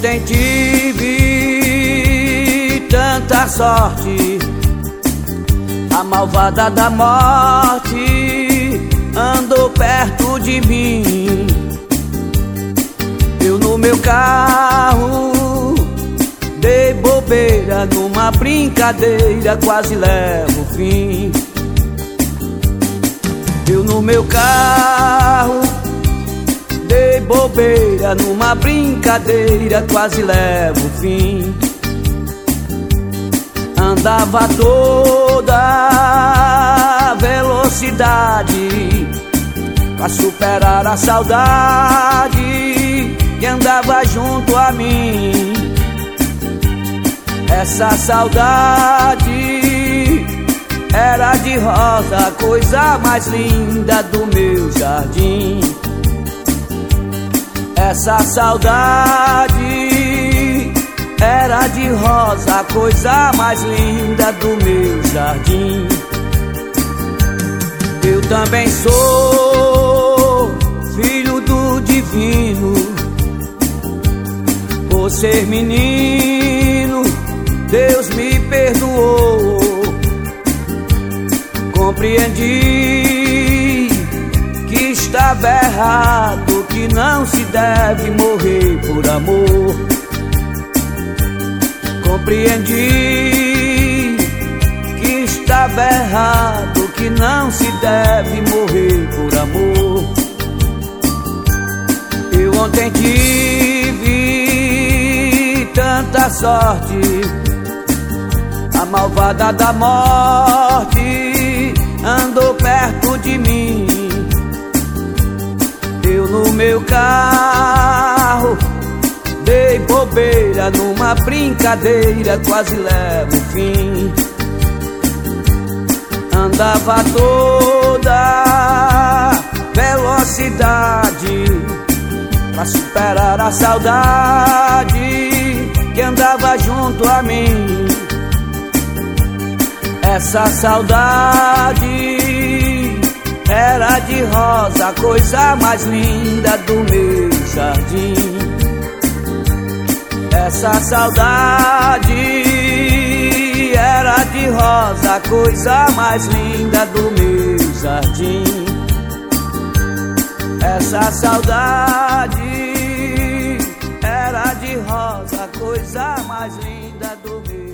ontem tive tanta sorte, a malvada da morte andou perto de mim. Eu no meu carro dei bobeira numa brincadeira, quase levo fim. Eu no meu carro bobeira numa brincadeira, quase levo fim. Andava toda velocidade pra superar a saudade que andava junto a mim. Essa saudade era de rosa, coisa mais linda do meu jardim. Essa saudade era de rosa, a coisa mais linda do meu jardim. Eu também sou filho do divino, por ser menino, Deus me perdoou. Compreendi que estava errado, que não se deve morrer por amor. Compreendi que estava errado, que não se deve morrer por amor. Eu ontem tive tanta sorte, a malvada da morte andou no meu carro dei bobeira numa brincadeira, quase levo fim. Andava toda velocidade pra superar a saudade que andava junto a mim. Essa saudade era de rosa, a coisa mais linda do meu jardim. Essa saudade era de rosa, a coisa mais linda do meu jardim. Essa saudade era de rosa, a coisa mais linda do meu